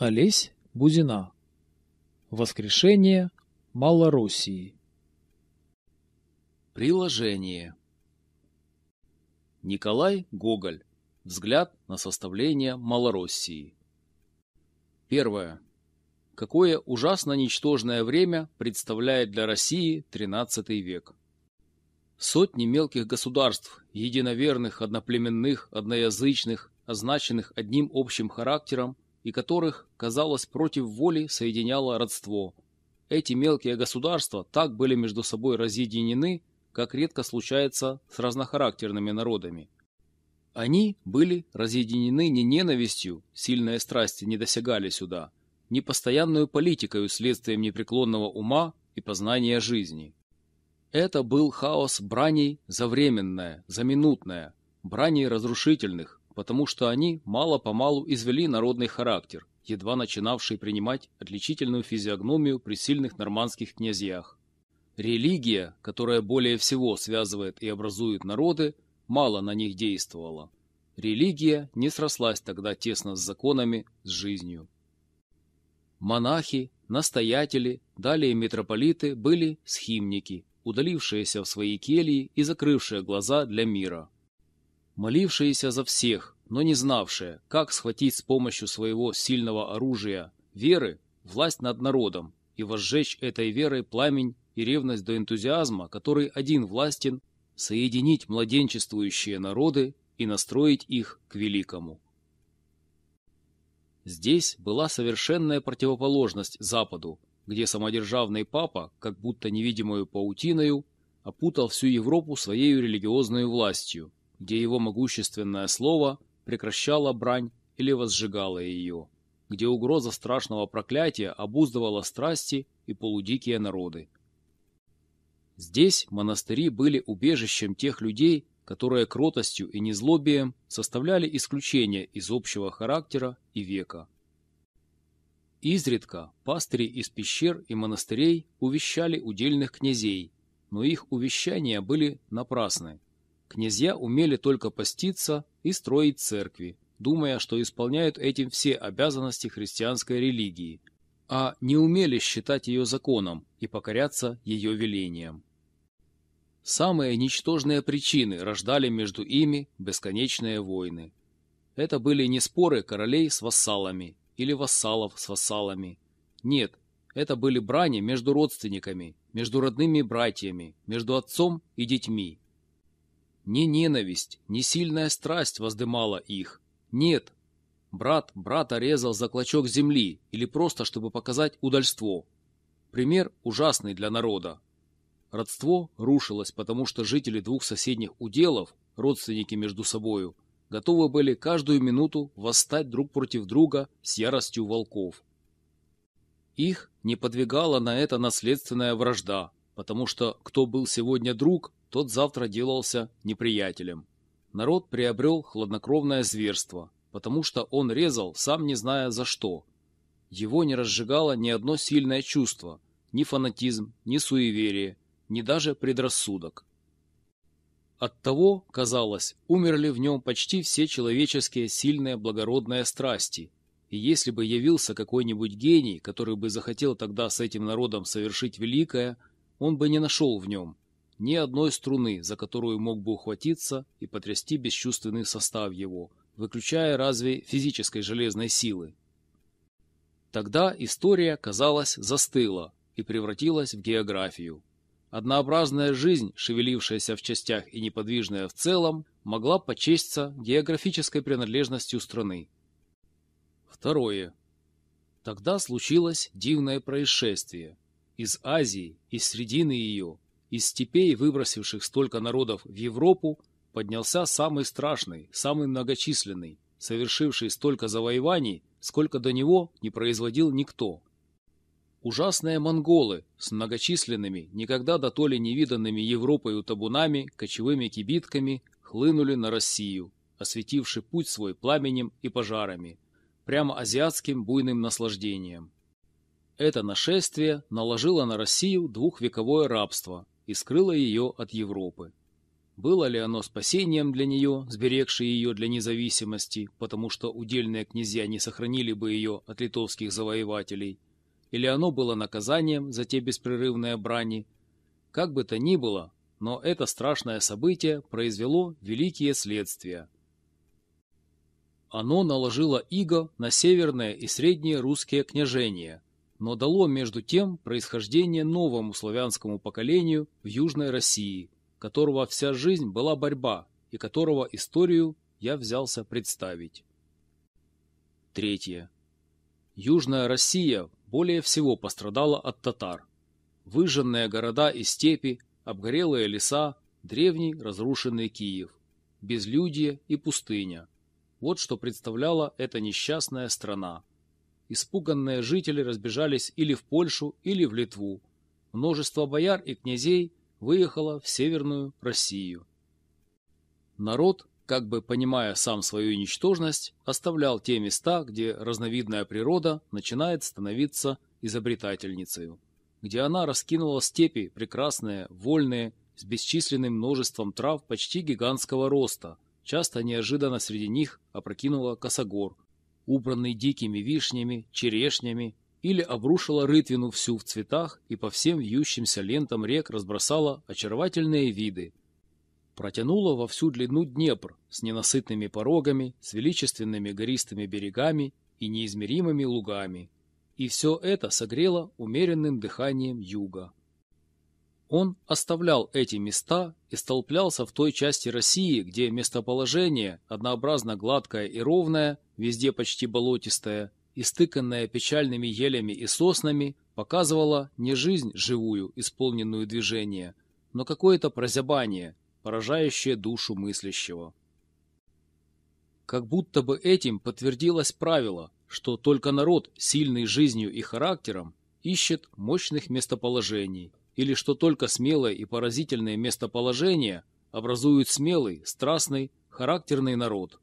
Олесь Бузина. Воскрешение Малороссии. Приложение. Николай Гоголь. Взгляд на составление Малороссии. Первое. Какое ужасно ничтожное время представляет для России XIII век. Сотни мелких государств, единоверных, одноплеменных, одноязычных, означенных одним общим характером, и которых, казалось, против воли соединяло родство. Эти мелкие государства так были между собой разъединены, как редко случается с разнохарактерными народами. Они были разъединены не ненавистью, сильные страсти не досягали сюда, не постоянную политикой следствием непреклонного ума и познания жизни. Это был хаос браней за временное, за минутное, браней разрушительных, потому что они мало-помалу извели народный характер, едва начинавший принимать отличительную физиогномию при сильных нормандских князьях. Религия, которая более всего связывает и образует народы, мало на них действовала. Религия не срослась тогда тесно с законами, с жизнью. Монахи, настоятели, далее митрополиты были схимники, удалившиеся в свои кельи и закрывшие глаза для мира молившиеся за всех, но не знавшие, как схватить с помощью своего сильного оружия веры власть над народом и возжечь этой верой пламень и ревность до энтузиазма, который один властен, соединить младенчествующие народы и настроить их к великому. Здесь была совершенная противоположность Западу, где самодержавный папа, как будто невидимую паутиною, опутал всю Европу своей религиозной властью, где его могущественное слово прекращало брань или возжигало ее, где угроза страшного проклятия обуздывала страсти и полудикие народы. Здесь монастыри были убежищем тех людей, которые кротостью и незлобием составляли исключение из общего характера и века. Изредка пастыри из пещер и монастырей увещали удельных князей, но их увещания были напрасны. Князья умели только поститься и строить церкви, думая, что исполняют этим все обязанности христианской религии, а не умели считать ее законом и покоряться ее велениям. Самые ничтожные причины рождали между ими бесконечные войны. Это были не споры королей с вассалами или вассалов с вассалами. Нет, это были брани между родственниками, между родными братьями, между отцом и детьми, не ненависть, не сильная страсть воздымала их. Нет. Брат брата резал за клочок земли или просто, чтобы показать удальство. Пример ужасный для народа. Родство рушилось, потому что жители двух соседних уделов, родственники между собою, готовы были каждую минуту восстать друг против друга с яростью волков. Их не подвигала на это наследственная вражда, потому что кто был сегодня друг, тот завтра делался неприятелем. Народ приобрел хладнокровное зверство, потому что он резал, сам не зная за что. Его не разжигало ни одно сильное чувство, ни фанатизм, ни суеверие, ни даже предрассудок. Оттого, казалось, умерли в нем почти все человеческие сильные благородные страсти, и если бы явился какой-нибудь гений, который бы захотел тогда с этим народом совершить великое, он бы не нашел в нем ни одной струны, за которую мог бы ухватиться и потрясти бесчувственный состав его, выключая разве физической железной силы. Тогда история, казалось, застыла и превратилась в географию. Однообразная жизнь, шевелившаяся в частях и неподвижная в целом, могла почесться географической принадлежностью страны. Второе. Тогда случилось дивное происшествие. Из Азии, из средины ее, из степей, выбросивших столько народов в Европу, поднялся самый страшный, самый многочисленный, совершивший столько завоеваний, сколько до него не производил никто. Ужасные монголы с многочисленными, никогда до то ли невиданными Европою табунами, кочевыми кибитками хлынули на Россию, осветивши путь свой пламенем и пожарами, прямо азиатским буйным наслаждением. Это нашествие наложило на Россию двухвековое рабство, и скрыла ее от Европы. Было ли оно спасением для нее, сберегшей ее для независимости, потому что удельные князья не сохранили бы ее от литовских завоевателей, или оно было наказанием за те беспрерывные брани? Как бы то ни было, но это страшное событие произвело великие следствия. Оно наложило иго на северные и средние русские княжения, но дало между тем происхождение новому славянскому поколению в Южной России – которого вся жизнь была борьба и которого историю я взялся представить. Третье. Южная Россия более всего пострадала от татар. Выжженные города и степи, обгорелые леса, древний разрушенный Киев, безлюдье и пустыня. Вот что представляла эта несчастная страна. Испуганные жители разбежались или в Польшу, или в Литву. Множество бояр и князей выехала в Северную Россию. Народ, как бы понимая сам свою ничтожность, оставлял те места, где разновидная природа начинает становиться изобретательницей, где она раскинула степи, прекрасные, вольные, с бесчисленным множеством трав почти гигантского роста, часто неожиданно среди них опрокинула косогор, убранный дикими вишнями, черешнями или обрушила рытвину всю в цветах и по всем вьющимся лентам рек разбросала очаровательные виды. Протянула во всю длину Днепр с ненасытными порогами, с величественными гористыми берегами и неизмеримыми лугами. И все это согрело умеренным дыханием юга. Он оставлял эти места и столплялся в той части России, где местоположение, однообразно гладкое и ровное, везде почти болотистое, истыканная печальными елями и соснами, показывала не жизнь живую, исполненную движения, но какое-то прозябание, поражающее душу мыслящего. Как будто бы этим подтвердилось правило, что только народ, сильный жизнью и характером, ищет мощных местоположений, или что только смелые и поразительные местоположения образуют смелый, страстный, характерный народ.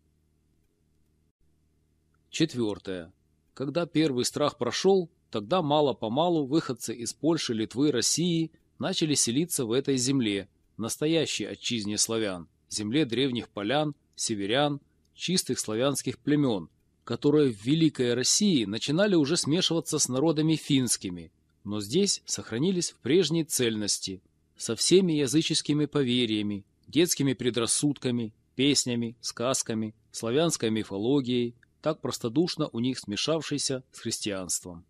Четвертое. Когда первый страх прошел, тогда мало-помалу выходцы из Польши, Литвы, России начали селиться в этой земле, настоящей отчизне славян, земле древних полян, северян, чистых славянских племен, которые в Великой России начинали уже смешиваться с народами финскими, но здесь сохранились в прежней цельности, со всеми языческими поверьями, детскими предрассудками, песнями, сказками, славянской мифологией, так простодушно у них смешавшийся с христианством.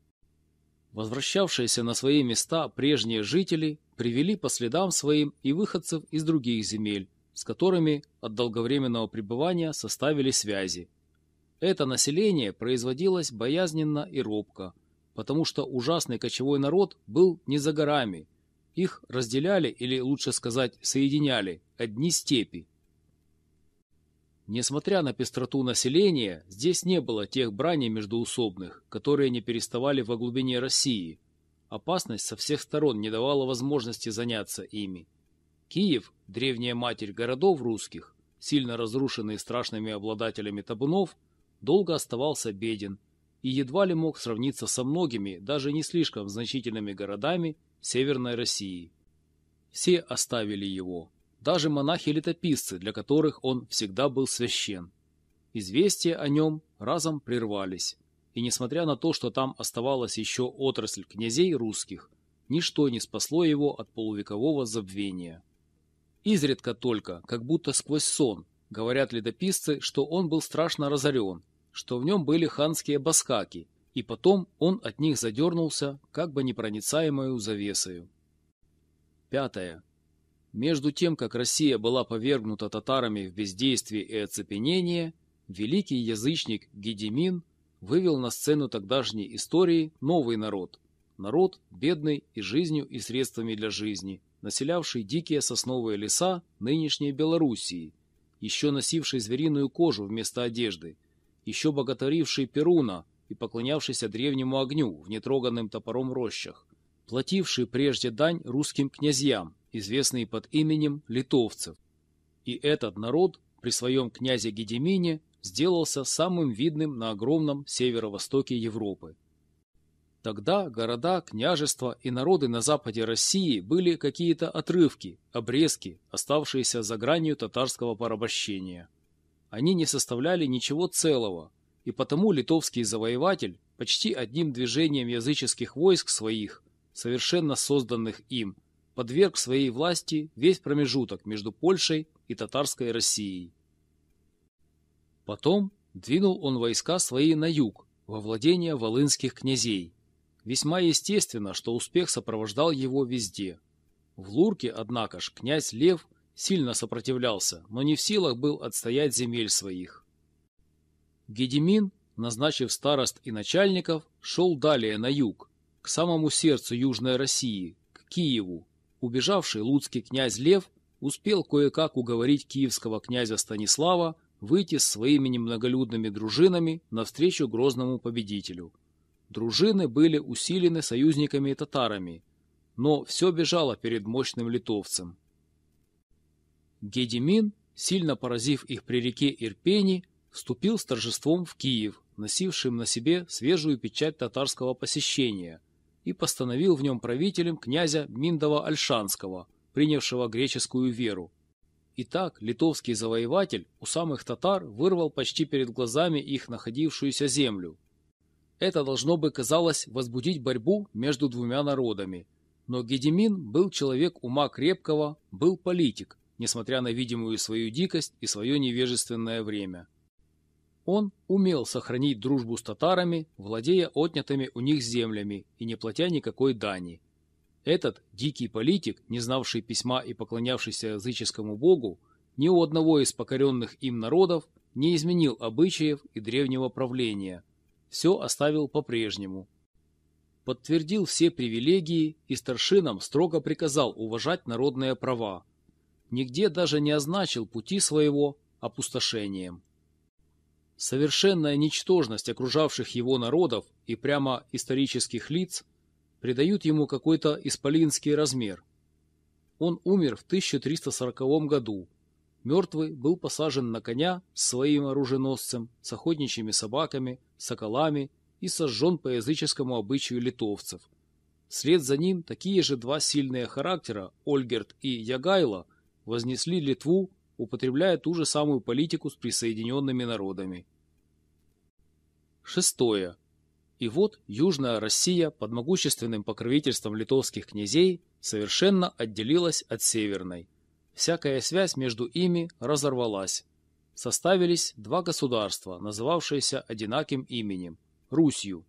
Возвращавшиеся на свои места прежние жители привели по следам своим и выходцев из других земель, с которыми от долговременного пребывания составили связи. Это население производилось боязненно и робко, потому что ужасный кочевой народ был не за горами. Их разделяли, или лучше сказать, соединяли, одни степи, Несмотря на пестроту населения, здесь не было тех браней междоусобных, которые не переставали во глубине России. Опасность со всех сторон не давала возможности заняться ими. Киев, древняя матерь городов русских, сильно разрушенный страшными обладателями табунов, долго оставался беден и едва ли мог сравниться со многими, даже не слишком значительными городами Северной России. Все оставили его, даже монахи-летописцы, для которых он всегда был священ. Известия о нем разом прервались, и несмотря на то, что там оставалась еще отрасль князей русских, ничто не спасло его от полувекового забвения. Изредка только, как будто сквозь сон, говорят летописцы, что он был страшно разорен, что в нем были ханские баскаки, и потом он от них задернулся, как бы непроницаемую завесою. Пятое. Между тем, как Россия была повергнута татарами в бездействие и оцепенение, великий язычник Гедемин вывел на сцену тогдашней истории новый народ. Народ, бедный и жизнью, и средствами для жизни, населявший дикие сосновые леса нынешней Белоруссии, еще носивший звериную кожу вместо одежды, еще боготворивший Перуна и поклонявшийся древнему огню в нетроганным топором рощах, плативший прежде дань русским князьям, известный под именем литовцев. И этот народ при своем князе Гедемине сделался самым видным на огромном северо-востоке Европы. Тогда города, княжества и народы на западе России были какие-то отрывки, обрезки, оставшиеся за гранью татарского порабощения. Они не составляли ничего целого, и потому литовский завоеватель почти одним движением языческих войск своих, совершенно созданных им, подверг своей власти весь промежуток между Польшей и татарской Россией. Потом двинул он войска свои на юг, во владение волынских князей. Весьма естественно, что успех сопровождал его везде. В Лурке, однако ж, князь Лев сильно сопротивлялся, но не в силах был отстоять земель своих. Гедемин, назначив старост и начальников, шел далее на юг, к самому сердцу Южной России, к Киеву. Убежавший луцкий князь Лев успел кое-как уговорить киевского князя Станислава выйти с своими немноголюдными дружинами навстречу грозному победителю. Дружины были усилены союзниками и татарами, но все бежало перед мощным литовцем. Гедемин, сильно поразив их при реке Ирпени, вступил с торжеством в Киев, носившим на себе свежую печать татарского посещения, и постановил в нем правителем князя Миндова-Альшанского, принявшего греческую веру, Итак, литовский завоеватель у самых татар вырвал почти перед глазами их находившуюся землю. Это должно бы, казалось, возбудить борьбу между двумя народами. Но Гедемин был человек ума крепкого, был политик, несмотря на видимую свою дикость и свое невежественное время. Он умел сохранить дружбу с татарами, владея отнятыми у них землями и не платя никакой дани. Этот дикий политик, не знавший письма и поклонявшийся языческому богу, ни у одного из покоренных им народов не изменил обычаев и древнего правления. Все оставил по-прежнему. Подтвердил все привилегии и старшинам строго приказал уважать народные права. Нигде даже не означил пути своего опустошением. Совершенная ничтожность окружавших его народов и прямо исторических лиц – придают ему какой-то исполинский размер. Он умер в 1340 году. Мертвый был посажен на коня с своим оруженосцем, с охотничьими собаками, соколами и сожжен по языческому обычаю литовцев. Вслед за ним такие же два сильные характера, Ольгерт и Ягайло, вознесли Литву, употребляя ту же самую политику с присоединенными народами. Шестое. И вот Южная Россия под могущественным покровительством литовских князей совершенно отделилась от Северной. Всякая связь между ими разорвалась. Составились два государства, называвшиеся одинаким именем – Русью.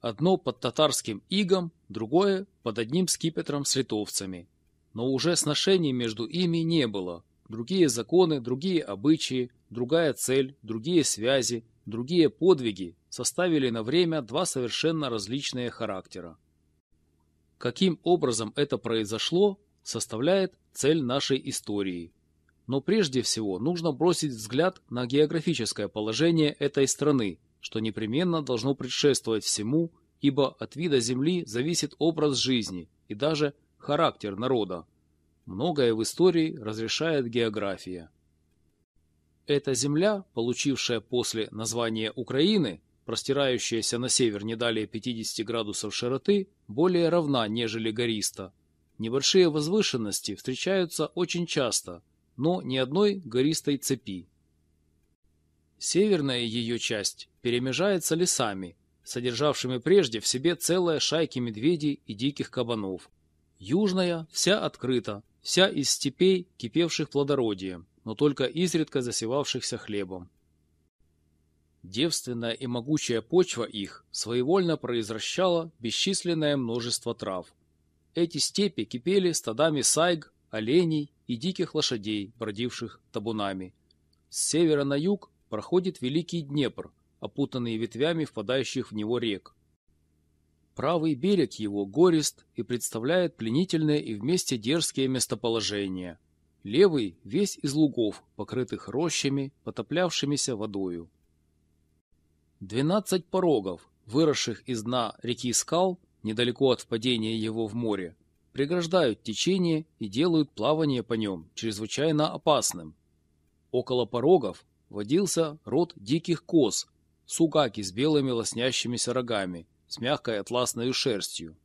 Одно под татарским игом, другое под одним скипетром с литовцами. Но уже сношений между ими не было. Другие законы, другие обычаи, другая цель, другие связи, другие подвиги составили на время два совершенно различные характера. Каким образом это произошло, составляет цель нашей истории. Но прежде всего нужно бросить взгляд на географическое положение этой страны, что непременно должно предшествовать всему, ибо от вида земли зависит образ жизни и даже характер народа. Многое в истории разрешает география. Эта земля, получившая после название Украины, простирающаяся на север не далее 50 градусов широты, более равна, нежели гориста. Небольшие возвышенности встречаются очень часто, но ни одной гористой цепи. Северная ее часть перемежается лесами, содержавшими прежде в себе целые шайки медведей и диких кабанов. Южная вся открыта, вся из степей, кипевших плодородием, но только изредка засевавшихся хлебом. Девственная и могучая почва их своевольно произвращала бесчисленное множество трав. Эти степи кипели стадами сайг, оленей и диких лошадей, бродивших табунами. С севера на юг проходит Великий Днепр, опутанный ветвями впадающих в него рек. Правый берег его горист и представляет пленительные и вместе дерзкие местоположения. Левый весь из лугов, покрытых рощами, потоплявшимися водою. Двенадцать порогов, выросших из дна реки Скал, недалеко от впадения его в море, преграждают течение и делают плавание по нем чрезвычайно опасным. Около порогов водился род диких коз, сугаки с белыми лоснящимися рогами, с мягкой атласной шерстью.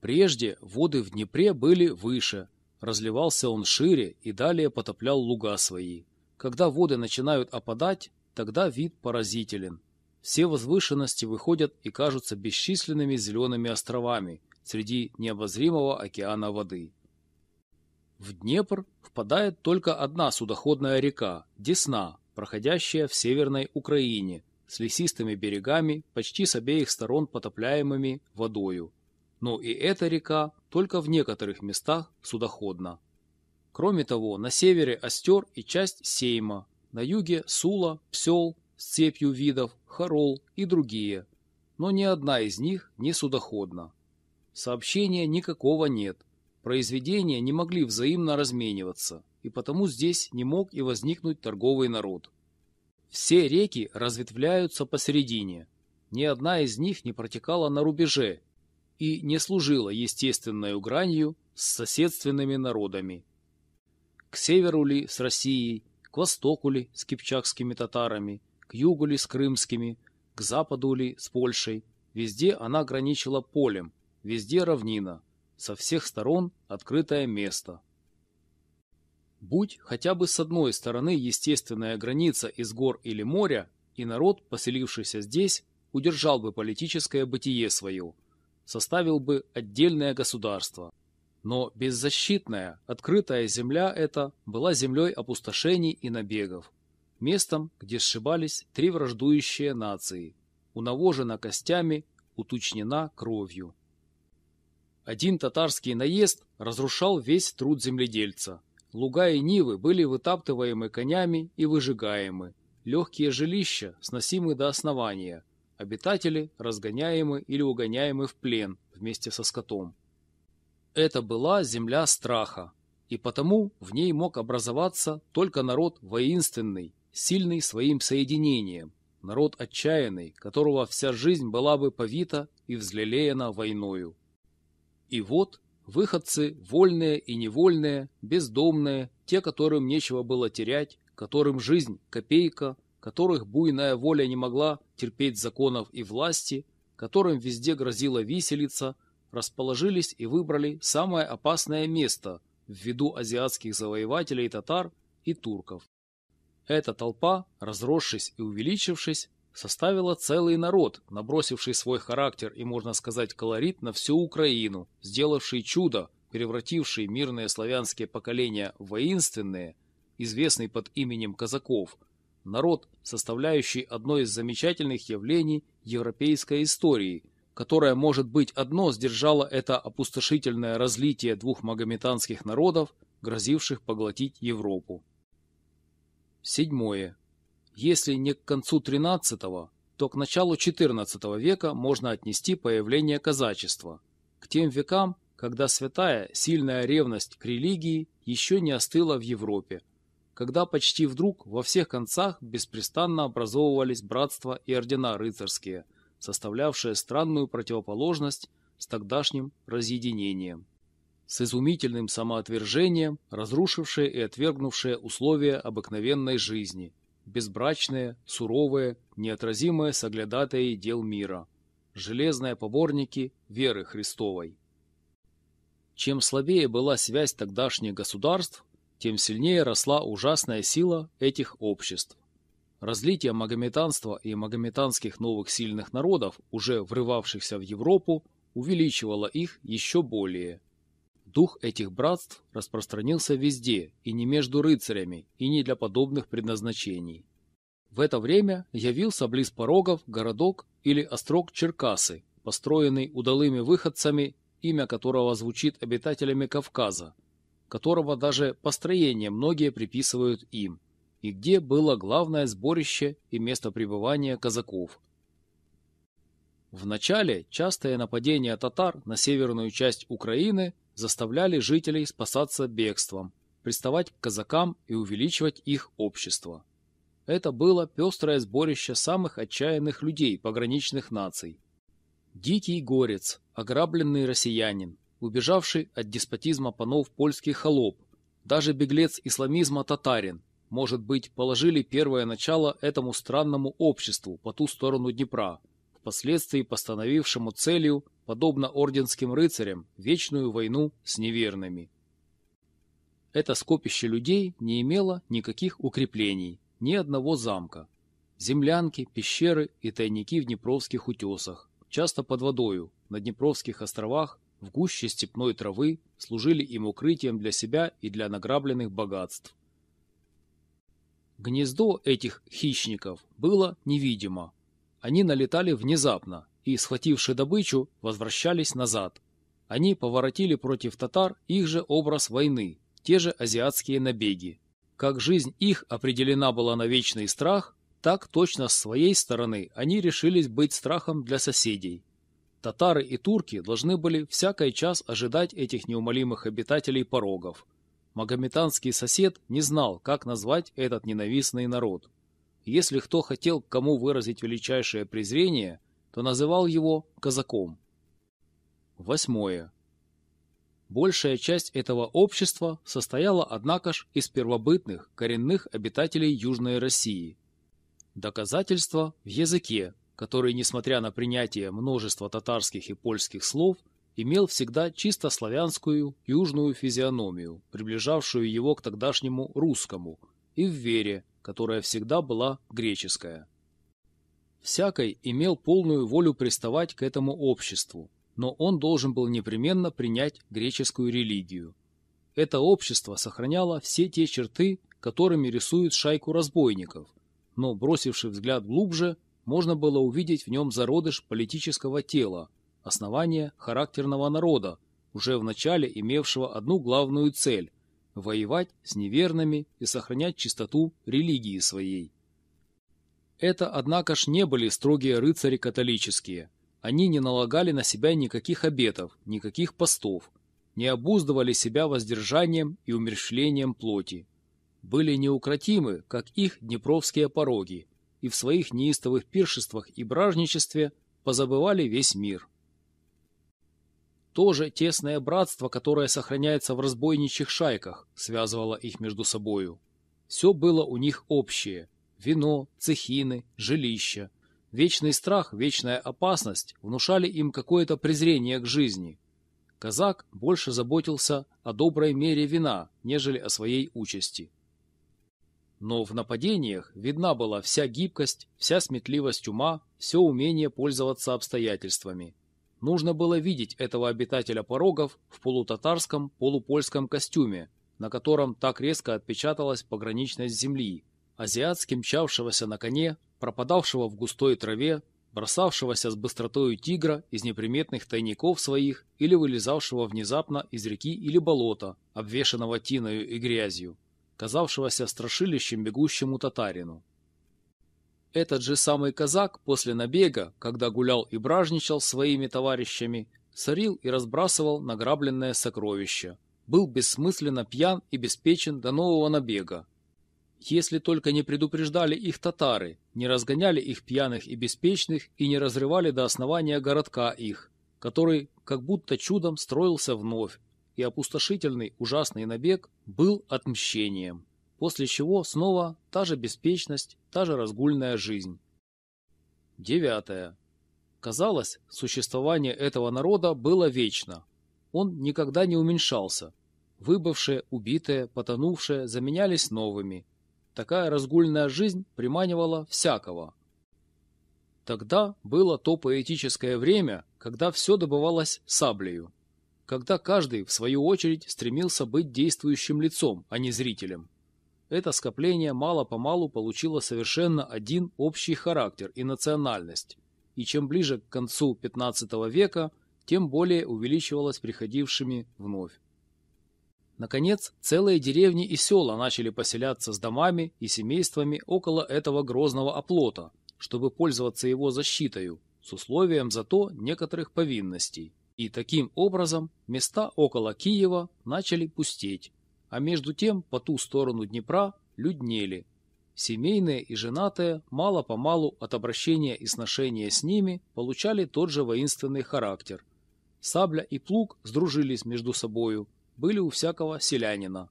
Прежде воды в Днепре были выше, разливался он шире и далее потоплял луга свои. Когда воды начинают опадать, тогда вид поразителен. Все возвышенности выходят и кажутся бесчисленными зелеными островами среди необозримого океана воды. В Днепр впадает только одна судоходная река – Десна, проходящая в северной Украине, с лесистыми берегами, почти с обеих сторон потопляемыми водою. Но и эта река только в некоторых местах судоходна. Кроме того, на севере Остер и часть Сейма, на юге Сула, Псел с цепью видов, Харол и другие, но ни одна из них не судоходна. Сообщения никакого нет, произведения не могли взаимно размениваться, и потому здесь не мог и возникнуть торговый народ. Все реки разветвляются посередине, ни одна из них не протекала на рубеже и не служила естественной гранью с соседственными народами. К северу ли с Россией, к востоку ли с кипчакскими татарами, к югу ли с крымскими, к западу ли с Польшей, везде она граничила полем, везде равнина, со всех сторон открытое место. Будь хотя бы с одной стороны естественная граница из гор или моря, и народ, поселившийся здесь, удержал бы политическое бытие свое, составил бы отдельное государство. Но беззащитная, открытая земля эта была землей опустошений и набегов, местом, где сшибались три враждующие нации, унавожена костями, утучнена кровью. Один татарский наезд разрушал весь труд земледельца. Луга и нивы были вытаптываемы конями и выжигаемы. Легкие жилища сносимы до основания. Обитатели разгоняемы или угоняемы в плен вместе со скотом. Это была земля страха, и потому в ней мог образоваться только народ воинственный, сильный своим соединением, народ отчаянный, которого вся жизнь была бы повита и взлелеяна войною. И вот выходцы, вольные и невольные, бездомные, те, которым нечего было терять, которым жизнь – копейка, которых буйная воля не могла терпеть законов и власти, которым везде грозила виселица, расположились и выбрали самое опасное место в виду азиатских завоевателей татар и турков. Эта толпа, разросшись и увеличившись, составила целый народ, набросивший свой характер и, можно сказать, колорит на всю Украину, сделавший чудо, превративший мирные славянские поколения в воинственные, известный под именем казаков, народ, составляющий одно из замечательных явлений европейской истории, которое, может быть, одно сдержало это опустошительное разлитие двух магометанских народов, грозивших поглотить Европу. Седьмое. Если не к концу XIII, то к началу XIV века можно отнести появление казачества. К тем векам, когда святая, сильная ревность к религии еще не остыла в Европе, когда почти вдруг во всех концах беспрестанно образовывались братства и ордена рыцарские, составлявшие странную противоположность с тогдашним разъединением с изумительным самоотвержением, разрушившее и отвергнувшее условия обыкновенной жизни, безбрачные, суровые, неотразимые соглядатые дел мира, железные поборники веры Христовой. Чем слабее была связь тогдашних государств, тем сильнее росла ужасная сила этих обществ. Разлитие магометанства и магометанских новых сильных народов, уже врывавшихся в Европу, увеличивало их еще более – Дух этих братств распространился везде, и не между рыцарями, и не для подобных предназначений. В это время явился близ порогов городок или острог Черкасы, построенный удалыми выходцами, имя которого звучит обитателями Кавказа, которого даже построение многие приписывают им, и где было главное сборище и место пребывания казаков. В начале частое нападение татар на северную часть Украины заставляли жителей спасаться бегством, приставать к казакам и увеличивать их общество. Это было пестрое сборище самых отчаянных людей пограничных наций. Дикий горец, ограбленный россиянин, убежавший от деспотизма панов польский холоп, даже беглец исламизма татарин, может быть, положили первое начало этому странному обществу по ту сторону Днепра, впоследствии постановившему целью, подобно орденским рыцарям, вечную войну с неверными. Это скопище людей не имело никаких укреплений, ни одного замка. Землянки, пещеры и тайники в Днепровских утесах, часто под водою, на Днепровских островах, в гуще степной травы, служили им укрытием для себя и для награбленных богатств. Гнездо этих хищников было невидимо. Они налетали внезапно и, схвативши добычу, возвращались назад. Они поворотили против татар их же образ войны, те же азиатские набеги. Как жизнь их определена была на вечный страх, так точно с своей стороны они решились быть страхом для соседей. Татары и турки должны были всякий час ожидать этих неумолимых обитателей порогов. Магометанский сосед не знал, как назвать этот ненавистный народ. Если кто хотел к кому выразить величайшее презрение, то называл его казаком. Восьмое. Большая часть этого общества состояла, однако ж, из первобытных, коренных обитателей Южной России. Доказательство в языке, который, несмотря на принятие множества татарских и польских слов, имел всегда чисто славянскую южную физиономию, приближавшую его к тогдашнему русскому, и в вере, которая всегда была греческая. Всякой имел полную волю приставать к этому обществу, но он должен был непременно принять греческую религию. Это общество сохраняло все те черты, которыми рисуют шайку разбойников, но, бросивший взгляд глубже, можно было увидеть в нем зародыш политического тела, основание характерного народа, уже в начале имевшего одну главную цель – воевать с неверными и сохранять чистоту религии своей. Это, однако ж, не были строгие рыцари католические – они не налагали на себя никаких обетов, никаких постов, не обуздывали себя воздержанием и умерщвлением плоти. Были неукротимы, как их днепровские пороги, и в своих неистовых пиршествах и бражничестве позабывали весь мир. То же тесное братство, которое сохраняется в разбойничьих шайках, связывало их между собою. Все было у них общее – вино, цехины, жилища – Вечный страх, вечная опасность внушали им какое-то презрение к жизни. Казак больше заботился о доброй мере вина, нежели о своей участи. Но в нападениях видна была вся гибкость, вся сметливость ума, все умение пользоваться обстоятельствами. Нужно было видеть этого обитателя порогов в полутатарском, полупольском костюме, на котором так резко отпечаталась пограничность земли, азиатски мчавшегося на коне пропадавшего в густой траве, бросавшегося с быстротою тигра из неприметных тайников своих или вылезавшего внезапно из реки или болота, обвешанного тиною и грязью, казавшегося страшилищем бегущему татарину. Этот же самый казак после набега, когда гулял и бражничал своими товарищами, сорил и разбрасывал награбленное сокровище, был бессмысленно пьян и беспечен до нового набега, если только не предупреждали их татары, не разгоняли их пьяных и беспечных и не разрывали до основания городка их, который как будто чудом строился вновь, и опустошительный ужасный набег был отмщением, после чего снова та же беспечность, та же разгульная жизнь. Девятое. Казалось, существование этого народа было вечно. Он никогда не уменьшался. Выбывшие, убитые, потонувшие заменялись новыми, Такая разгульная жизнь приманивала всякого. Тогда было то поэтическое время, когда все добывалось саблею, когда каждый, в свою очередь, стремился быть действующим лицом, а не зрителем. Это скопление мало-помалу получило совершенно один общий характер и национальность, и чем ближе к концу XV века, тем более увеличивалось приходившими вновь. Наконец, целые деревни и села начали поселяться с домами и семействами около этого грозного оплота, чтобы пользоваться его защитою, с условием зато некоторых повинностей. И таким образом места около Киева начали пустеть, а между тем по ту сторону Днепра люднели. Семейные и женатые мало-помалу от обращения и сношения с ними получали тот же воинственный характер. Сабля и плуг сдружились между собою, были у всякого селянина.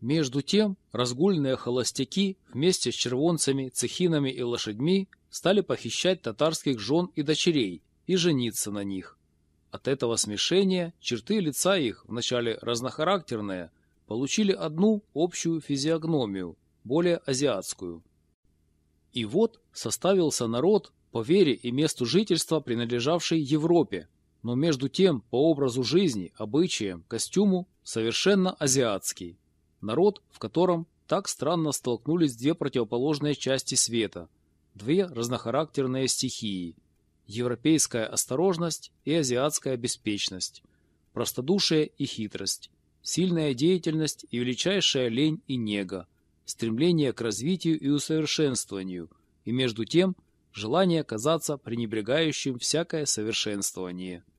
Между тем, разгульные холостяки вместе с червонцами, цехинами и лошадьми стали похищать татарских жен и дочерей и жениться на них. От этого смешения черты лица их, вначале разнохарактерные, получили одну общую физиогномию, более азиатскую. И вот составился народ по вере и месту жительства, принадлежавший Европе, но между тем по образу жизни, обычаям, костюму совершенно азиатский. Народ, в котором так странно столкнулись две противоположные части света, две разнохарактерные стихии – европейская осторожность и азиатская беспечность, простодушие и хитрость, сильная деятельность и величайшая лень и нега, стремление к развитию и усовершенствованию, и между тем желание казаться пренебрегающим всякое совершенствование –